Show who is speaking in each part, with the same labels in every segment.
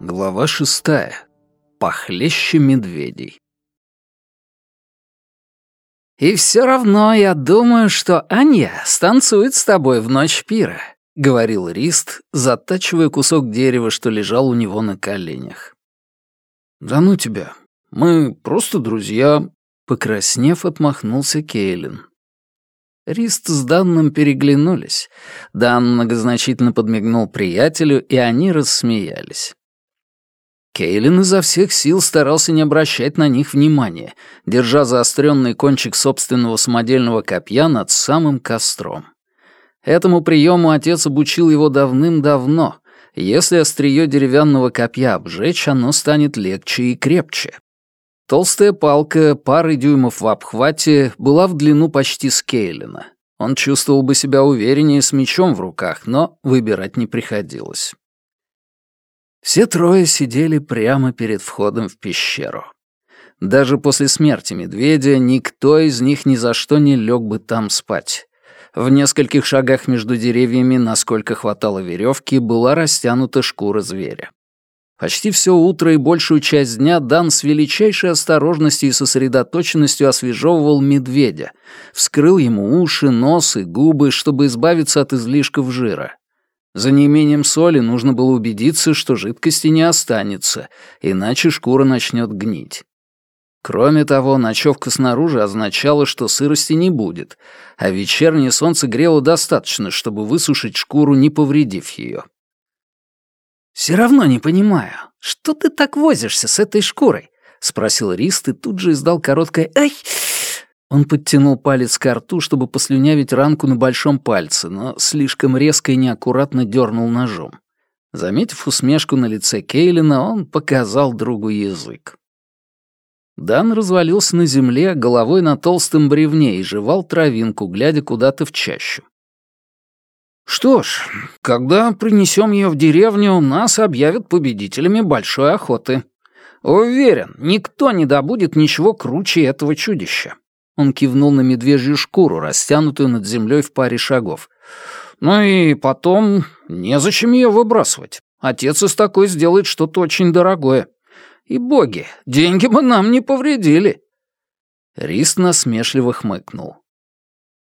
Speaker 1: Глава шестая. Похлеще медведей.
Speaker 2: «И все равно я думаю, что Анья станцует с тобой в ночь пира», — говорил Рист, затачивая кусок дерева, что лежал у него на коленях.
Speaker 1: «Да ну тебя, мы просто друзья», — покраснев, отмахнулся Кейлин.
Speaker 2: Рист с Данном переглянулись. Дан многозначительно подмигнул приятелю, и они рассмеялись.
Speaker 1: Кейлин изо всех сил старался не обращать на них внимания, держа заостренный кончик собственного самодельного копья над самым костром. Этому приему отец обучил его давным-давно. Если острие деревянного копья обжечь, оно станет легче и крепче. Толстая палка, пары дюймов в обхвате, была в длину почти с Кейлина. Он чувствовал бы себя увереннее с мечом в руках, но выбирать не приходилось. Все трое сидели прямо перед входом в пещеру. Даже после смерти медведя никто из них ни за что не лег бы там спать. В нескольких шагах между деревьями, насколько хватало веревки, была растянута шкура зверя. Почти все утро и большую часть дня Дан с величайшей осторожностью и сосредоточенностью освежевывал медведя, вскрыл ему уши, нос и губы, чтобы избавиться от излишков жира. За неимением соли нужно было убедиться, что жидкости не останется, иначе шкура начнет гнить. Кроме того, ночевка снаружи означала, что сырости не будет, а вечернее солнце грело достаточно, чтобы высушить шкуру, не повредив ее.
Speaker 2: «Все равно не понимаю, что ты так возишься с этой шкурой?» — спросил Рист и тут же издал короткое «Ай!» Он подтянул палец к рту, чтобы послюнявить ранку на большом пальце, но слишком резко и неаккуратно дернул ножом. Заметив усмешку на лице Кейлина, он показал другу язык. Дан развалился на земле, головой на толстом бревне и жевал травинку, глядя куда-то в чащу. «Что ж, когда принесем ее в деревню, нас объявят победителями большой охоты. Уверен, никто не добудет ничего круче этого чудища. Он кивнул на медвежью шкуру, растянутую над землей в паре шагов. «Ну и потом, незачем ее выбрасывать. Отец из такой сделает что-то очень дорогое. И боги, деньги бы нам не повредили». Рис насмешливо хмыкнул.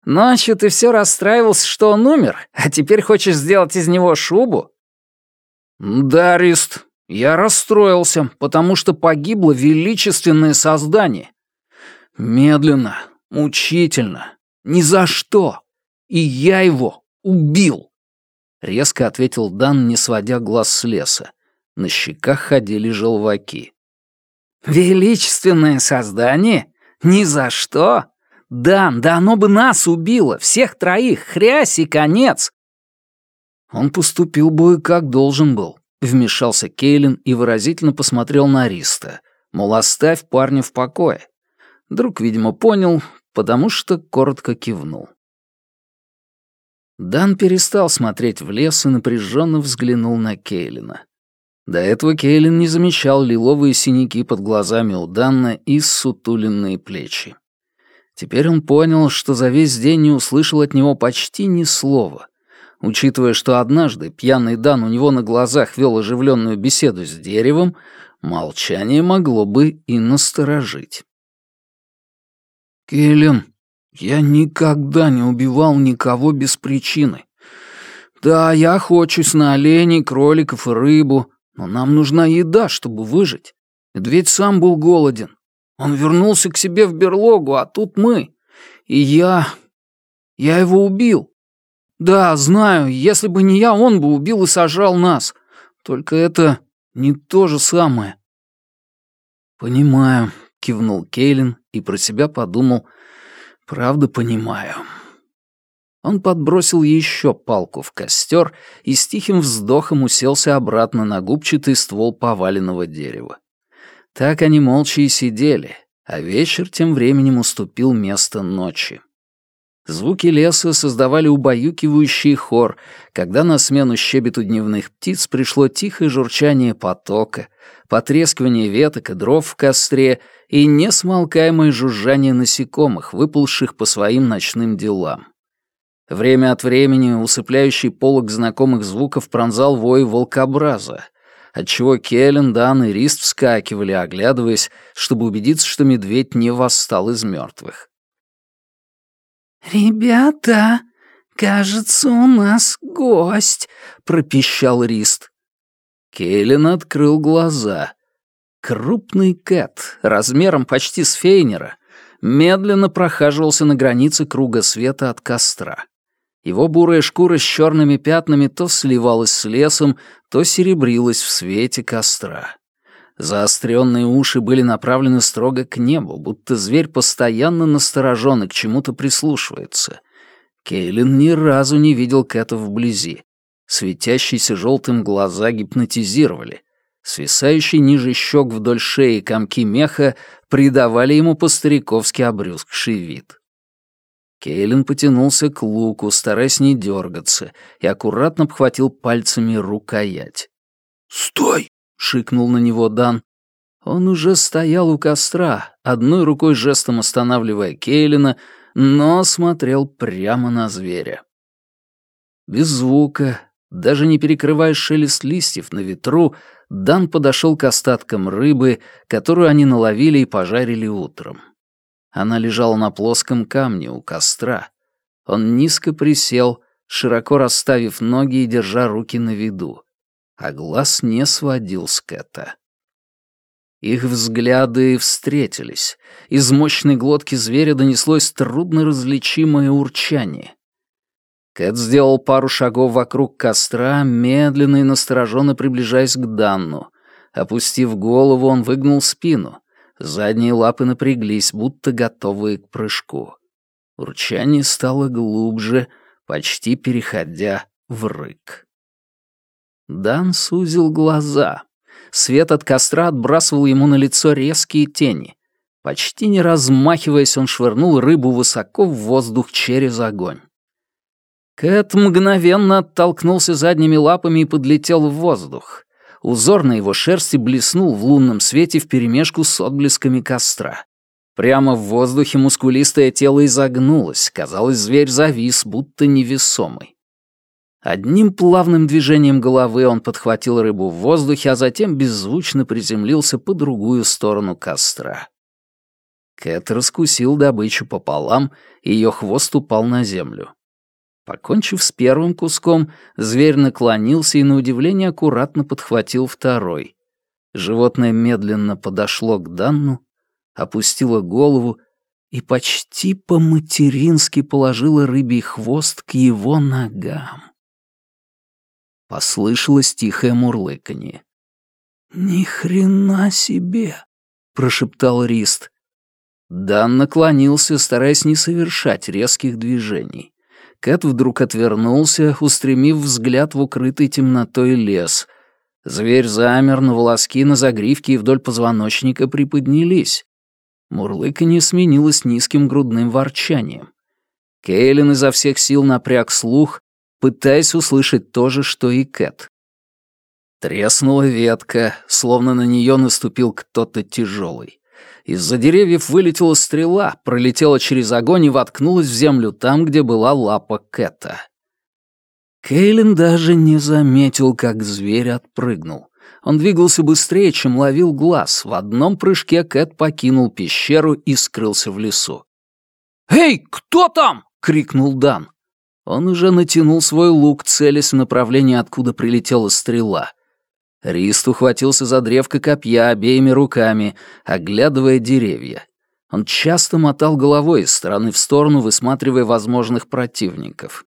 Speaker 2: «Ночью ты все расстраивался, что он умер, а теперь хочешь сделать из него шубу?» «Да, Рист, я расстроился, потому что погибло величественное создание, Медленно, мучительно, ни за что. И я его убил. Резко ответил Дан, не сводя глаз с леса. На щеках ходили желваки. «Величественное создание? Ни за что? Дан, да оно бы нас убило, всех троих, хрясь и конец!» Он поступил бы как должен был, вмешался Кейлин и выразительно посмотрел на Риста, мол, оставь парня в покое. Друг, видимо, понял, потому что коротко кивнул. Дан перестал смотреть в лес и напряженно взглянул на Кейлина. До этого Кейлин не замечал лиловые синяки под глазами у Данна и ссутуленные плечи. Теперь он понял, что за весь день не услышал от него почти ни слова. Учитывая, что однажды пьяный Дан у него на глазах вел оживленную беседу с деревом, молчание могло бы и насторожить. «Келлен, я никогда не убивал никого без причины. Да, я охочусь на оленей, кроликов и рыбу, но нам нужна еда, чтобы выжить. Медведь сам был голоден. Он вернулся к себе в берлогу, а тут мы. И я... я его убил. Да, знаю, если бы не я, он бы убил и сожрал нас. Только это не то же самое». «Понимаю», — кивнул Кейлин и про себя подумал, «Правда понимаю». Он подбросил еще палку в костер и с тихим вздохом уселся обратно на губчатый ствол поваленного дерева. Так они молча и сидели, а вечер тем временем уступил место ночи.
Speaker 1: Звуки леса создавали убаюкивающий хор, когда на смену щебету дневных птиц пришло тихое журчание потока, потрескивание веток и дров в костре и несмолкаемое жужжание насекомых, выползших по своим ночным делам. Время от времени усыпляющий полог знакомых звуков пронзал вой волкобраза, отчего Келлен, Дан и Рист вскакивали, оглядываясь, чтобы убедиться, что медведь не восстал из мертвых.
Speaker 2: «Ребята, кажется, у нас гость», — пропищал Рист.
Speaker 1: Кейлин открыл глаза. Крупный кэт, размером почти с фейнера, медленно прохаживался на границе круга света от костра. Его бурая шкура с черными пятнами то сливалась с лесом, то серебрилась в свете костра. Заостренные уши были направлены строго к небу, будто зверь постоянно насторожен и к чему-то прислушивается. Кейлин ни разу не видел Кэта вблизи. Светящиеся желтым глаза гипнотизировали. Свисающие ниже щек вдоль шеи комки меха придавали ему по-стариковски обрюзгший вид. Кейлин потянулся к луку, стараясь не дергаться, и аккуратно обхватил пальцами рукоять. «Стой!» — шикнул на него Дан. Он уже стоял у костра, одной рукой жестом останавливая Кейлина, но смотрел прямо на зверя. Без звука, даже не перекрывая шелест листьев на ветру, Дан подошел к остаткам рыбы, которую они наловили и пожарили утром. Она лежала на плоском камне у костра. Он низко присел, широко расставив ноги и держа руки на виду а глаз не сводил с Кэта. Их взгляды встретились. Из мощной глотки зверя донеслось трудно различимое урчание. Кэт сделал пару шагов вокруг костра, медленно и настороженно приближаясь к Данну. Опустив голову, он выгнул спину. Задние лапы напряглись, будто готовые к прыжку. Урчание стало глубже, почти переходя в рык. Дан сузил глаза. Свет от костра отбрасывал ему на лицо резкие тени. Почти не размахиваясь, он швырнул рыбу высоко в воздух через огонь. Кэт мгновенно оттолкнулся задними лапами и подлетел в воздух. Узор на его шерсти блеснул в лунном свете вперемешку с отблесками костра. Прямо в воздухе мускулистое тело изогнулось, казалось, зверь завис, будто невесомый. Одним плавным движением головы он подхватил рыбу в воздухе, а затем беззвучно приземлился по другую сторону костра. Кэт раскусил добычу пополам, и ее хвост упал на землю. Покончив с первым куском, зверь наклонился и, на удивление, аккуратно подхватил второй. Животное медленно подошло к Данну, опустило голову и почти по-матерински положило рыбий хвост к его ногам. Послышалось тихое мурлыканье. «Ни хрена себе!» — прошептал Рист. Дан наклонился, стараясь не совершать резких движений. Кэт вдруг отвернулся, устремив взгляд в укрытый темнотой лес. Зверь замер, но волоски на загривке и вдоль позвоночника приподнялись. Мурлыканье сменилось низким грудным ворчанием. Кейлин изо всех сил напряг слух, пытаясь услышать то же, что и Кэт. Треснула ветка, словно на нее наступил кто-то тяжелый. Из-за деревьев вылетела стрела, пролетела через огонь и воткнулась в землю там, где была лапа Кэта. Кейлин даже не заметил, как зверь отпрыгнул. Он двигался быстрее, чем ловил глаз. В одном прыжке Кэт покинул пещеру и скрылся в лесу. «Эй, кто там?» — крикнул Дан. Он уже натянул свой лук, целясь в направлении, откуда прилетела стрела. Рист ухватился за древко копья обеими руками, оглядывая деревья. Он часто мотал головой из стороны в сторону, высматривая возможных противников.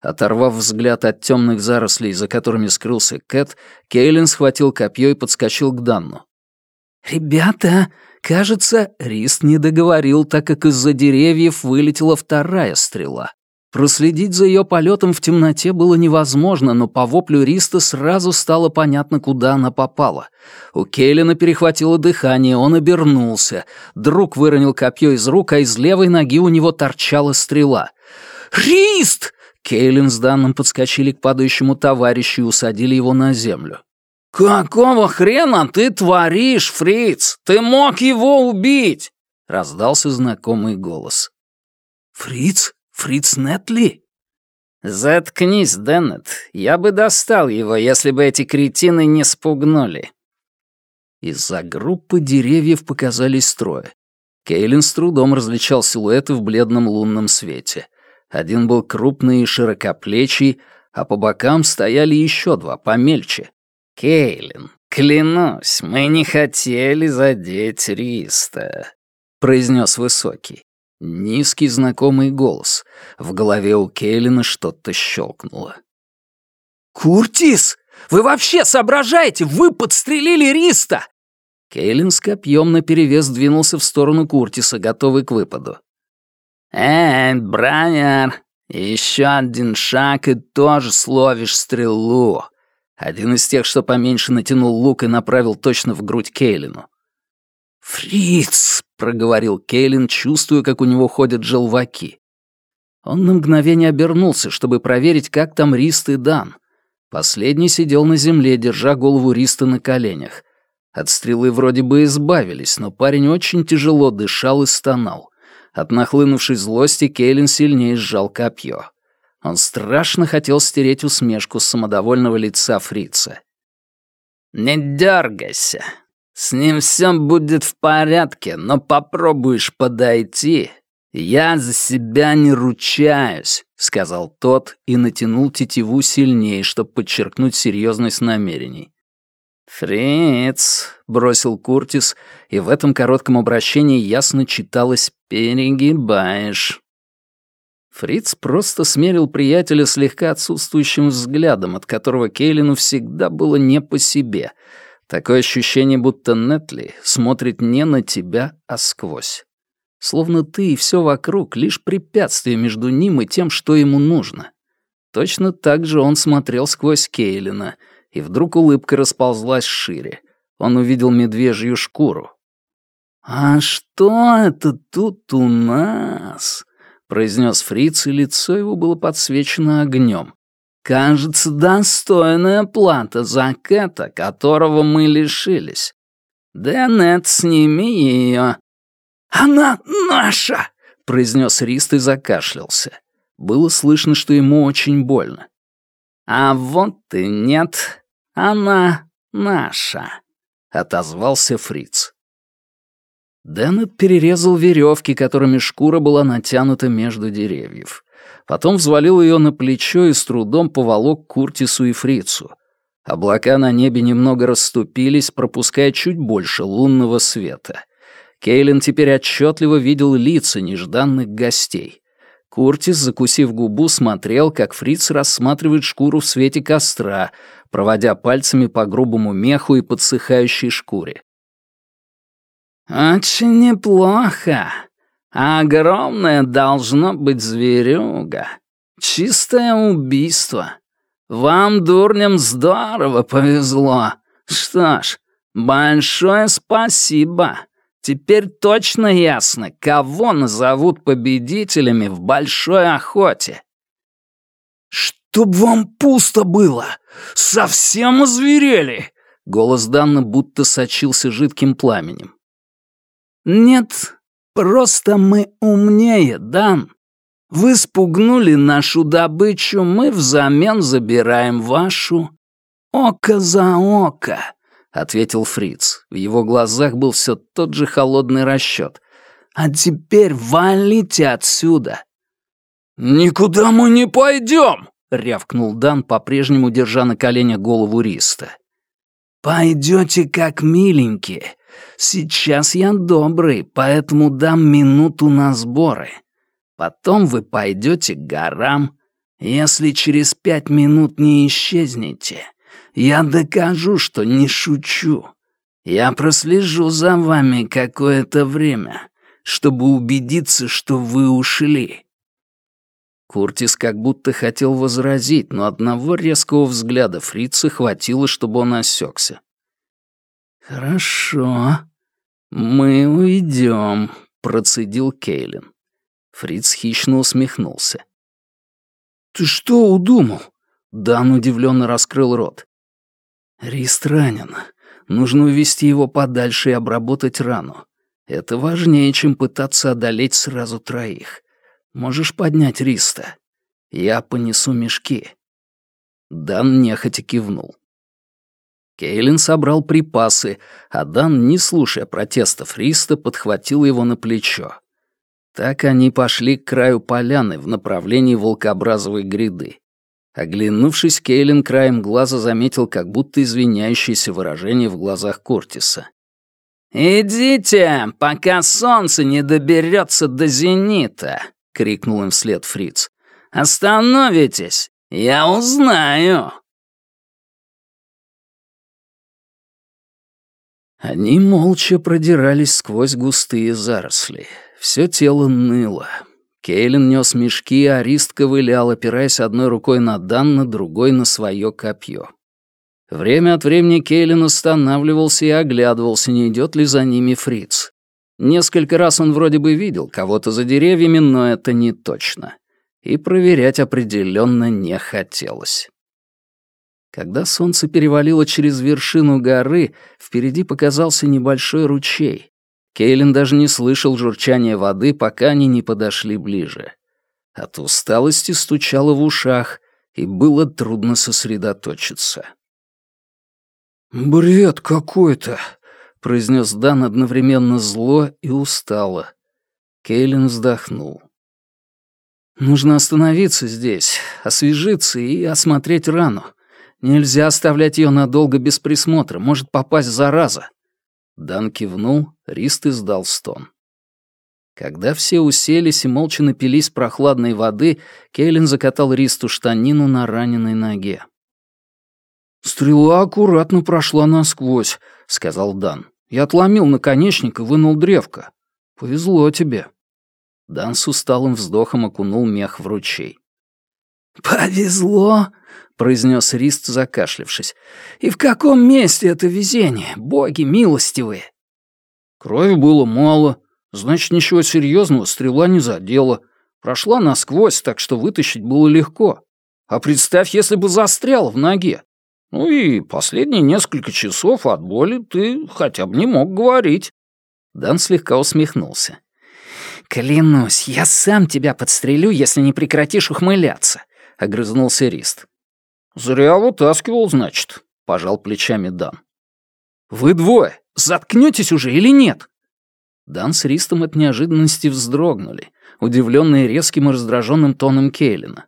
Speaker 1: Оторвав взгляд от темных зарослей, за которыми скрылся Кэт, Кейлин схватил копье и подскочил к Данну. «Ребята, кажется, Рист не договорил, так как из-за деревьев вылетела вторая стрела. Проследить за ее полетом в темноте было невозможно, но по воплю Риста сразу стало понятно, куда она попала. У Кейлина перехватило дыхание, он обернулся. Друг выронил копье из рук, а из левой ноги у него торчала стрела. «Рист!» Кейлин с Данным подскочили к падающему товарищу и усадили его на землю. «Какого хрена ты творишь, Фриц? Ты мог его убить!» — раздался знакомый голос.
Speaker 2: «Фриц?» Фриц Нетли?»
Speaker 3: «Заткнись, Деннет. Я бы достал его, если бы эти кретины не спугнули».
Speaker 1: Из-за группы деревьев показались трое. Кейлин с трудом различал силуэты в бледном лунном свете. Один был крупный и широкоплечий, а по бокам стояли еще два, помельче.
Speaker 3: «Кейлин, клянусь, мы не хотели задеть Риста», — произнес Высокий.
Speaker 1: Низкий знакомый голос. В голове у Кейлина что-то щелкнуло.
Speaker 2: «Куртис! Вы вообще соображаете? Вы подстрелили Риста!»
Speaker 1: Кейлин с копьем наперевес двинулся в сторону Куртиса, готовый к выпаду.
Speaker 3: «Эй, Брайер, еще один шаг и тоже словишь стрелу!»
Speaker 1: Один из тех, что поменьше натянул лук и направил точно в грудь Кейлину.
Speaker 2: «Фриц!»
Speaker 1: — проговорил Кейлин, чувствуя, как у него ходят желваки. Он на мгновение обернулся, чтобы проверить, как там Рист и Дан. Последний сидел на земле, держа голову Риста на коленях. От стрелы вроде бы избавились, но парень очень тяжело дышал и стонал. От нахлынувшей злости Кейлин сильнее сжал копье. Он страшно хотел стереть усмешку с самодовольного лица фрица.
Speaker 3: «Не дергайся. С ним все будет в порядке, но попробуешь подойти. Я за себя не ручаюсь», — сказал тот и натянул тетиву сильнее, чтобы подчеркнуть серьезность намерений. «Фриц», — бросил Куртис, и в этом коротком обращении ясно читалось «перегибаешь». Фриц просто смерил приятеля слегка отсутствующим взглядом, от которого Кейлину всегда было не по себе — Такое ощущение, будто Нетли смотрит не на тебя, а сквозь. Словно ты и все вокруг — лишь препятствие между ним и тем, что ему нужно. Точно так же он смотрел сквозь Кейлина, и вдруг улыбка расползлась шире. Он увидел медвежью шкуру. «А что это тут у нас?» — произнес Фриц, и лицо его было подсвечено огнем. Кажется, достойная плата за Кэта, которого мы лишились. Денет, сними ее. «Она наша!» — произнес Рист и закашлялся. Было слышно, что ему очень больно. «А вот и нет, она наша», — отозвался Фриц. Деннет перерезал веревки, которыми шкура была натянута между деревьев. Потом взвалил ее на плечо и с трудом поволок Куртису и Фрицу. Облака на небе немного расступились, пропуская чуть больше лунного света. Кейлин теперь отчетливо видел лица нежданных гостей. Куртис, закусив губу, смотрел, как Фриц рассматривает шкуру в свете костра, проводя пальцами по грубому меху и подсыхающей шкуре. «Очень неплохо», Огромное должно быть зверюга. Чистое убийство. Вам, дурням, здорово повезло. Что ж, большое спасибо. Теперь точно ясно, кого назовут победителями в большой охоте.
Speaker 2: «Чтоб вам пусто было! Совсем озверели!»
Speaker 1: Голос Данна будто сочился жидким пламенем.
Speaker 2: «Нет, Просто мы умнее, Дан. Вы спугнули нашу добычу, мы взамен забираем вашу. Око за око, ответил Фриц. В его глазах был все тот же холодный расчет. А теперь валите отсюда.
Speaker 1: Никуда мы не пойдем, рявкнул Дан, по-прежнему держа на коленях голову Риста.
Speaker 2: Пойдете как миленькие, Сейчас я добрый, поэтому дам минуту на сборы. Потом вы пойдете к горам. Если через пять минут не исчезнете, я докажу, что не шучу. Я прослежу за вами какое-то время, чтобы убедиться, что вы ушли.
Speaker 1: Куртис как будто хотел возразить, но одного резкого взгляда фрица хватило, чтобы он осекся. «Хорошо, мы уйдем», — процедил Кейлин. Фриц хищно усмехнулся. «Ты что удумал?» Дан удивленно раскрыл рот. «Рист ранен. Нужно увести его подальше и обработать рану. Это важнее, чем пытаться одолеть сразу троих. Можешь поднять Риста? Я понесу мешки». Дан нехотя кивнул. Кейлин собрал припасы, а Дан, не слушая протестов Риста, подхватил его на плечо. Так они пошли к краю поляны в направлении волкообразовой гряды. Оглянувшись, Кейлин краем глаза заметил как будто извиняющееся выражение в глазах Кортиса.
Speaker 3: «Идите, пока солнце не доберется до зенита!» — крикнул им вслед Фриц. «Остановитесь! Я узнаю!»
Speaker 1: Они молча продирались сквозь густые заросли. Все тело ныло. Кейлин нес мешки, а Арист ковылял, опираясь одной рукой на Данна, другой на свое копье. Время от времени Кейлин останавливался и оглядывался, не идет ли за ними Фриц. Несколько раз он вроде бы видел кого-то за деревьями, но это не точно. И проверять определенно не хотелось. Когда солнце перевалило через вершину горы, впереди показался небольшой ручей. Кейлин даже не слышал журчания воды, пока они не подошли ближе. От усталости стучало в ушах, и было трудно сосредоточиться. «Бред какой-то», — произнес Дан одновременно зло и устало. Кейлин вздохнул. «Нужно остановиться здесь, освежиться и осмотреть рану. Нельзя оставлять ее надолго без присмотра, может попасть зараза». Дан кивнул, Рист издал стон. Когда все уселись и молча напились прохладной воды, Кейлин закатал Ристу штанину на раненой ноге. «Стрела аккуратно прошла насквозь», — сказал Дан. «Я отломил наконечник и вынул древко. Повезло тебе». Дан с усталым вздохом окунул мех в ручей.
Speaker 2: «Повезло?» — произнес Рист, закашлявшись. «И в каком месте это везение, боги милостивые?»
Speaker 1: Крови было мало, значит, ничего серьезного стрела не задела. Прошла насквозь, так что вытащить было легко. А представь, если бы застрял в ноге. Ну и последние несколько часов от боли ты хотя бы не мог говорить.
Speaker 2: Дан слегка усмехнулся. «Клянусь, я сам тебя подстрелю, если не прекратишь ухмыляться», — огрызнулся Рист.
Speaker 1: «Зря вытаскивал, значит», — пожал плечами Дан.
Speaker 2: «Вы двое, заткнетесь уже или нет?»
Speaker 1: Дан с Ристом от неожиданности вздрогнули, удивленные резким и раздраженным тоном Кейлина.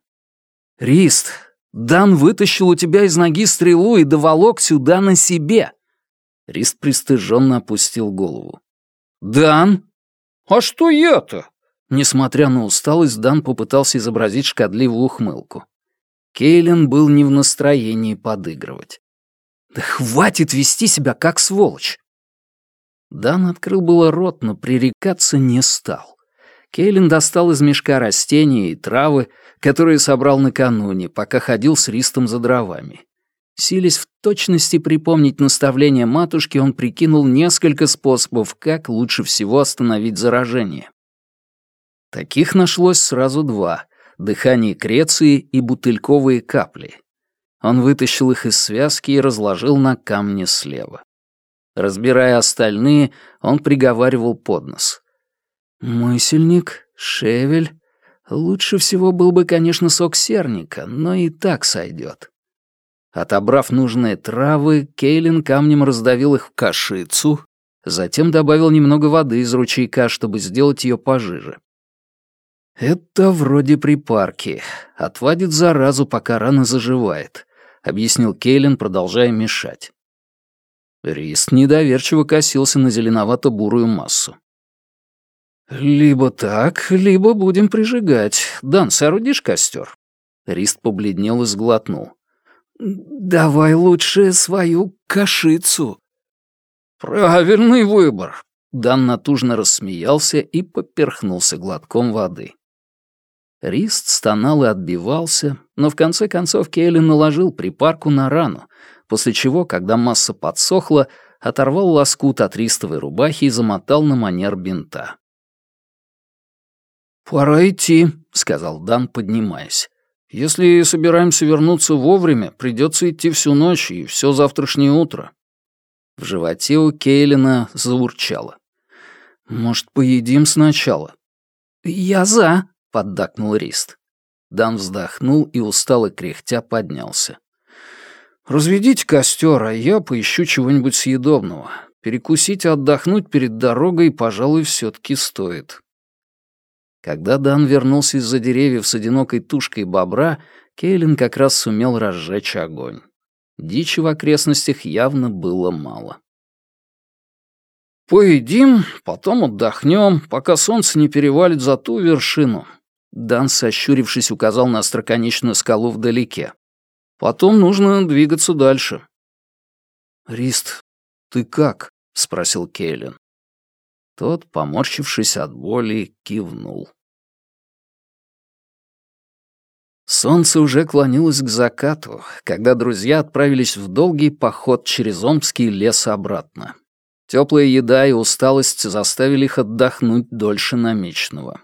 Speaker 2: «Рист, Дан вытащил у тебя из ноги стрелу и доволок сюда на себе!»
Speaker 1: Рист пристыженно опустил голову.
Speaker 2: «Дан?»
Speaker 1: «А что я-то?»
Speaker 2: Несмотря на усталость, Дан попытался изобразить шкодливую ухмылку. Кейлин был не в настроении подыгрывать. «Да хватит вести себя как сволочь!» Дан открыл было рот, но пререкаться не стал. Кейлин достал из мешка растения и травы, которые собрал накануне, пока ходил с Ристом за дровами. Силясь в точности припомнить наставления матушки, он прикинул несколько способов, как лучше всего остановить заражение. Таких нашлось сразу два — дыхание креции и бутыльковые капли. Он вытащил их из связки и разложил на камне слева. Разбирая остальные, он приговаривал под нос. «Мысельник, шевель. Лучше всего был бы, конечно, сок серника, но и так сойдет». Отобрав нужные травы, Кейлин камнем раздавил их в кашицу, затем добавил немного воды из ручейка, чтобы сделать ее пожиже. «Это вроде припарки. Отвадит заразу, пока рана заживает», — объяснил Кейлин, продолжая мешать. Рист недоверчиво косился на зеленовато-бурую массу. «Либо так, либо будем прижигать. Дан, соорудишь костер?» Рист побледнел и сглотнул. «Давай лучше свою кашицу».
Speaker 1: «Правильный выбор», Дан натужно рассмеялся и поперхнулся глотком воды. Рист стонал и отбивался, но в конце концов Кейлин наложил припарку на рану, после чего, когда масса подсохла, оторвал лоскут от ристовой рубахи и замотал на манер бинта. «Пора идти», — сказал Дан, поднимаясь. «Если собираемся вернуться вовремя, придется идти всю ночь и все завтрашнее утро». В животе у Кейлина заурчало. «Может, поедим сначала?» «Я за», — поддакнул Рист. Дан вздохнул и устало кряхтя поднялся. «Разведите костер, а я поищу чего-нибудь съедобного. Перекусить и отдохнуть перед дорогой, пожалуй, все-таки стоит». Когда Дан вернулся из-за деревьев с одинокой тушкой бобра, Кейлин как раз сумел разжечь огонь. Дичи в окрестностях явно было мало. «Поедим, потом отдохнем, пока солнце не перевалит за ту вершину», Дан, сощурившись, указал на остроконечную скалу вдалеке. «Потом нужно двигаться дальше». «Рист, ты как?» — спросил Кейлин. Тот, поморщившись от боли, кивнул. Солнце уже клонилось к закату, когда друзья отправились в долгий поход через Омский лес обратно. Теплая еда и усталость заставили их отдохнуть дольше намеченного.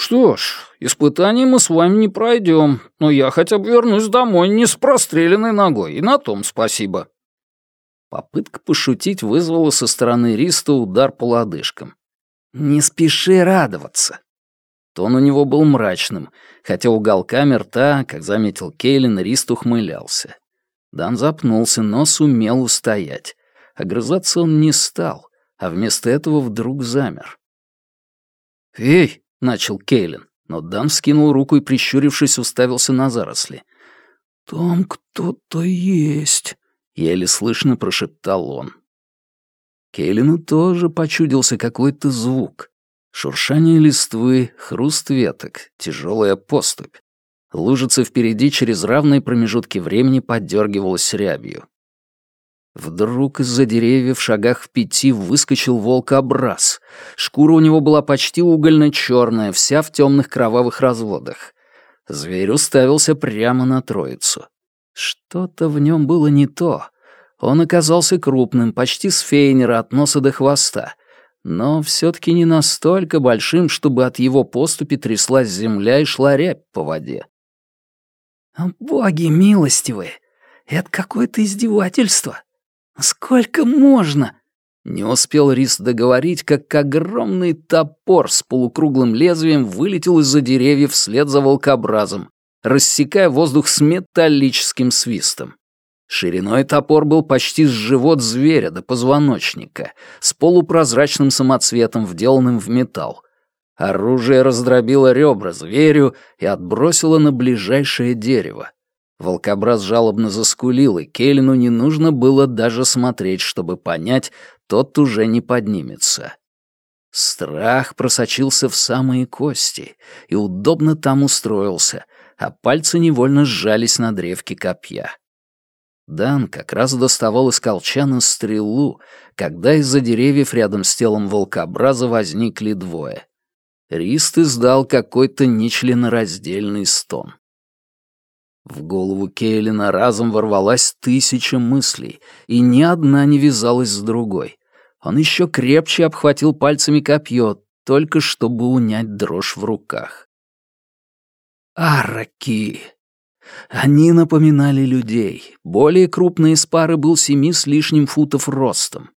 Speaker 1: «Что ж, испытаний мы с вами не пройдем, но я хотя бы вернусь домой не с простреленной ногой, и на том спасибо». Попытка пошутить вызвала со стороны Риста удар по лодыжкам. «Не спеши радоваться». Тон у него был мрачным, хотя уголками рта, как заметил Кейлин, Рист ухмылялся. Дан запнулся, но сумел устоять. Огрызаться он не стал, а вместо этого вдруг замер. «Эй!» — начал Кейлин, но Дан скинул руку и, прищурившись, уставился на заросли. «Там кто-то есть», — еле слышно прошептал он. Кейлину тоже почудился какой-то звук. Шуршание листвы, хруст веток, тяжелая поступь. Лужица впереди через равные промежутки времени поддергивалась рябью. Вдруг из-за деревьев в шагах в пяти выскочил волкобраз. Шкура у него была почти угольно-черная, вся в темных кровавых разводах. Зверь уставился прямо на троицу. Что-то в нем было не то. Он оказался крупным, почти с фейнера от носа до хвоста, но все-таки не настолько большим, чтобы от его поступи тряслась земля и шла рябь по воде. «Боги милостивые! Это какое-то издевательство!» «Сколько можно?» Не успел Рис договорить, как огромный топор с полукруглым лезвием вылетел из-за деревьев вслед за волкобразом, рассекая воздух с металлическим свистом. Шириной топор был почти с живот зверя до позвоночника, с полупрозрачным самоцветом, вделанным в металл. Оружие раздробило ребра зверю и отбросило на ближайшее дерево. Волкобраз жалобно заскулил, и Келлину не нужно было даже смотреть, чтобы понять, тот уже не поднимется. Страх просочился в самые кости и удобно там устроился, а пальцы невольно сжались на древке копья. Дан как раз доставал из колчана стрелу, когда из-за деревьев рядом с телом волкобраза возникли двое. Рист издал какой-то нечленораздельный стон. В голову Кейлина разом ворвалась тысяча мыслей, и ни одна не вязалась с другой. Он еще крепче обхватил пальцами копье, только чтобы унять дрожь в руках. Араки! Они напоминали людей. Более крупный из пары был семи с лишним футов ростом.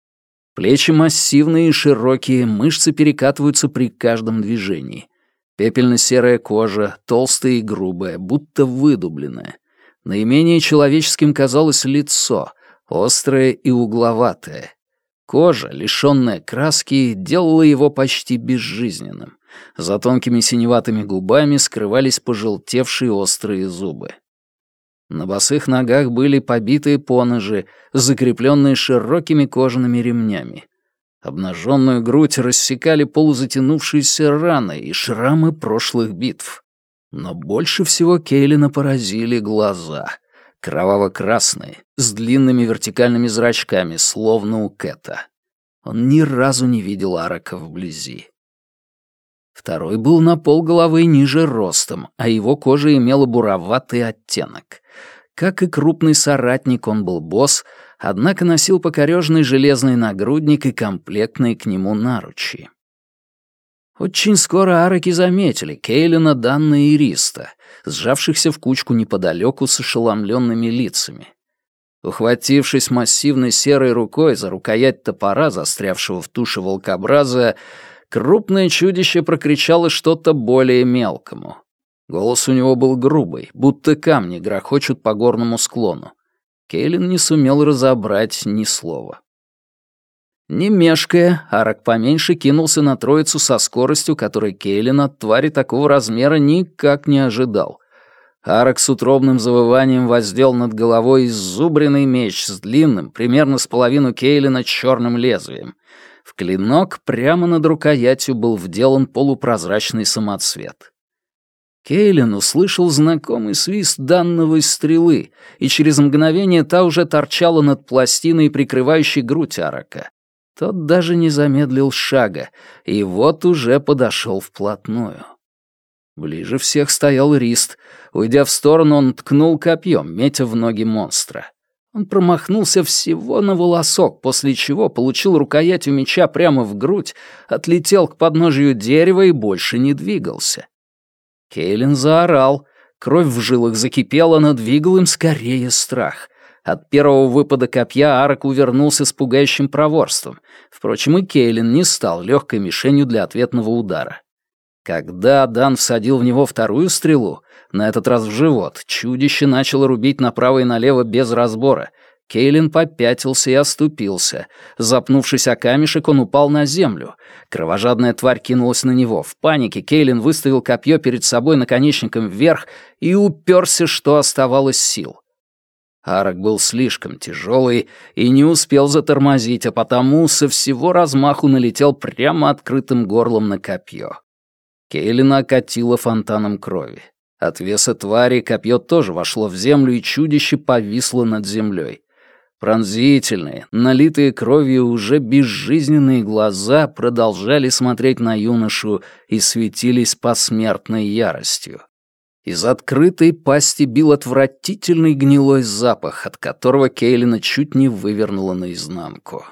Speaker 1: Плечи массивные и широкие, мышцы перекатываются при каждом движении. Пепельно-серая кожа, толстая и грубая, будто выдубленная. Наименее человеческим казалось лицо, острое и угловатое. Кожа, лишённая краски, делала его почти безжизненным. За тонкими синеватыми губами скрывались пожелтевшие острые зубы. На босых ногах были побитые поножи, закрепленные широкими кожаными ремнями. Обнаженную грудь рассекали полузатянувшиеся раны и шрамы прошлых битв. Но больше всего Кейлина поразили глаза. Кроваво-красные, с длинными вертикальными зрачками, словно у Кэта. Он ни разу не видел Арака вблизи. Второй был на пол головы ниже ростом, а его кожа имела буроватый оттенок. Как и крупный соратник, он был босс, однако носил покорежный железный нагрудник и комплектные к нему наручи. Очень скоро араки заметили Кейлина, Данна и Риста, сжавшихся в кучку неподалеку с ошеломленными лицами. Ухватившись массивной серой рукой за рукоять топора, застрявшего в туше волкобраза, крупное чудище прокричало что-то более мелкому. Голос у него был грубый, будто камни грохочут по горному склону. Кейлин не сумел разобрать ни слова. Не мешкая, Арак поменьше кинулся на троицу со скоростью, которой Кейлин от твари такого размера никак не ожидал. Арак с утробным завыванием воздел над головой иззубренный меч с длинным, примерно с половину Кейлина, черным лезвием. В клинок прямо над рукоятью был вделан полупрозрачный самоцвет. Кейлин услышал знакомый свист данного стрелы, и через мгновение та уже торчала над пластиной, прикрывающей грудь Арака. Тот даже не замедлил шага, и вот уже подошел вплотную. Ближе всех стоял Рист. Уйдя в сторону, он ткнул копьем, метя в ноги монстра. Он промахнулся всего на волосок, после чего получил рукоятью меча прямо в грудь, отлетел к подножию дерева и больше не двигался. Кейлин заорал. Кровь в жилах закипела, но двигал им скорее страх. От первого выпада копья Арок увернулся с пугающим проворством. Впрочем, и Кейлин не стал легкой мишенью для ответного удара. Когда Дан всадил в него вторую стрелу, на этот раз в живот, чудище начало рубить направо и налево без разбора. Кейлин попятился и оступился. Запнувшись о камешек, он упал на землю. Кровожадная тварь кинулась на него. В панике Кейлин выставил копье перед собой наконечником вверх и уперся, что оставалось сил. Арок был слишком тяжелый и не успел затормозить, а потому со всего размаху налетел прямо открытым горлом на копье. Кейлина окатила фонтаном крови. От веса твари копье тоже вошло в землю, и чудище повисло над землей. Пронзительные, налитые кровью уже безжизненные глаза продолжали смотреть на юношу и светились посмертной яростью. Из открытой пасти бил отвратительный гнилой запах, от которого Кейлина чуть не вывернула наизнанку.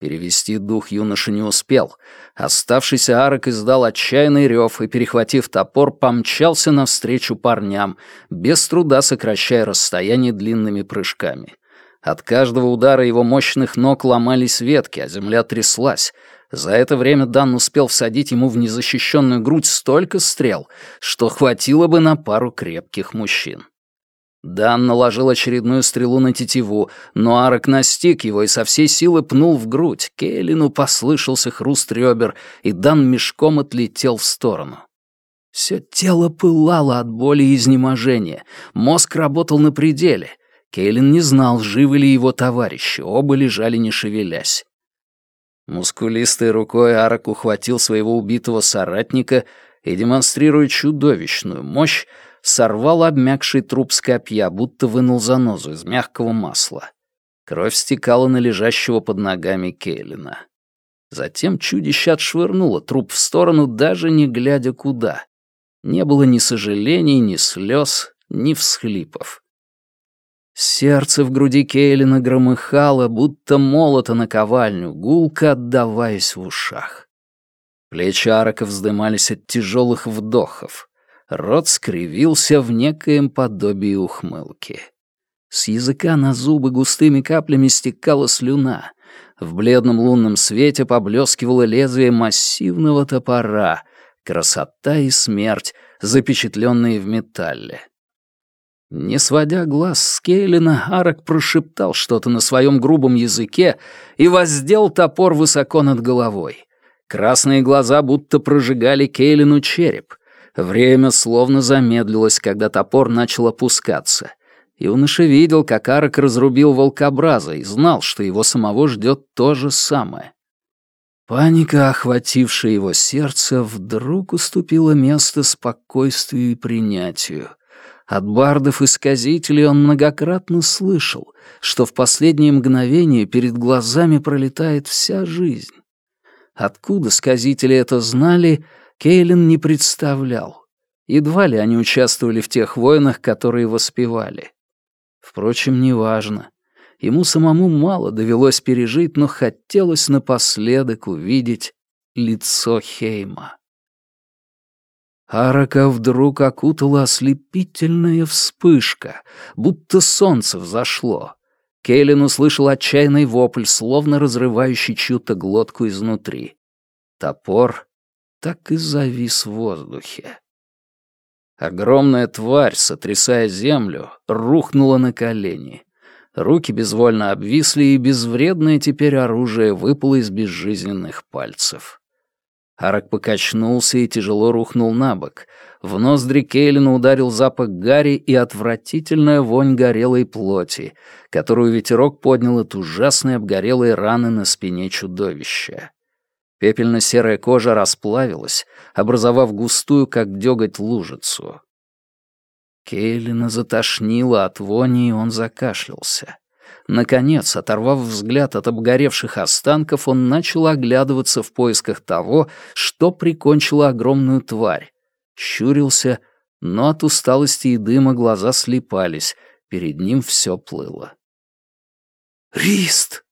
Speaker 1: Перевести дух юноша не успел. Оставшийся арок издал отчаянный рев и, перехватив топор, помчался навстречу парням, без труда сокращая расстояние длинными прыжками. От каждого удара его мощных ног ломались ветки, а земля тряслась. За это время Дан успел всадить ему в незащищенную грудь столько стрел, что хватило бы на пару крепких мужчин. Дан наложил очередную стрелу на тетиву, но Арок настиг его и со всей силы пнул в грудь. Кейлину послышался хруст ребер, и Дан мешком отлетел в сторону. Все тело пылало от боли и изнеможения. Мозг работал на пределе. Кейлин не знал, живы ли его товарищи, оба лежали не шевелясь. Мускулистой рукой Арак ухватил своего убитого соратника и, демонстрируя чудовищную мощь, сорвал обмякший труп с копья, будто вынул занозу из мягкого масла. Кровь стекала на лежащего под ногами Кейлина. Затем чудище отшвырнуло труп в сторону, даже не глядя куда. Не было ни сожалений, ни слез, ни всхлипов. Сердце в груди Кейлина громыхало, будто молото на ковальню, гулко отдаваясь в ушах. Плечи Арака вздымались от тяжелых вдохов. Рот скривился в некоем подобии ухмылки. С языка на зубы густыми каплями стекала слюна. В бледном лунном свете поблескивало лезвие массивного топора. Красота и смерть, запечатленные в металле. Не сводя глаз с Кейлина, Арак прошептал что-то на своем грубом языке и воздел топор высоко над головой. Красные глаза будто прожигали Кейлину череп. Время словно замедлилось, когда топор начал опускаться. Юноша видел, как Арак разрубил волкобраза и знал, что его самого ждет то же самое. Паника, охватившая его сердце, вдруг уступила место спокойствию и принятию. От бардов и сказителей он многократно слышал, что в последние мгновения перед глазами пролетает вся жизнь. Откуда сказители это знали, Кейлин не представлял. Едва ли они участвовали в тех войнах, которые воспевали. Впрочем, неважно. Ему самому мало довелось пережить, но хотелось напоследок увидеть лицо Хейма. Арака вдруг окутала ослепительная вспышка, будто солнце взошло. Кейлин услышал отчаянный вопль, словно разрывающий чью-то глотку изнутри. Топор так и завис в воздухе. Огромная тварь, сотрясая землю, рухнула на колени. Руки безвольно обвисли, и безвредное теперь оружие выпало из безжизненных пальцев. Арак покачнулся и тяжело рухнул на бок. В ноздри Кейлина ударил запах гари и отвратительная вонь горелой плоти, которую ветерок поднял от ужасной обгорелой раны на спине чудовища. Пепельно-серая кожа расплавилась, образовав густую, как дёготь, лужицу. Кейлина затошнило от вони, и он закашлялся. Наконец, оторвав взгляд от обгоревших останков, он начал оглядываться в поисках того, что прикончило огромную тварь. Щурился, но от усталости и дыма глаза слепались, перед ним все плыло. «Рист!»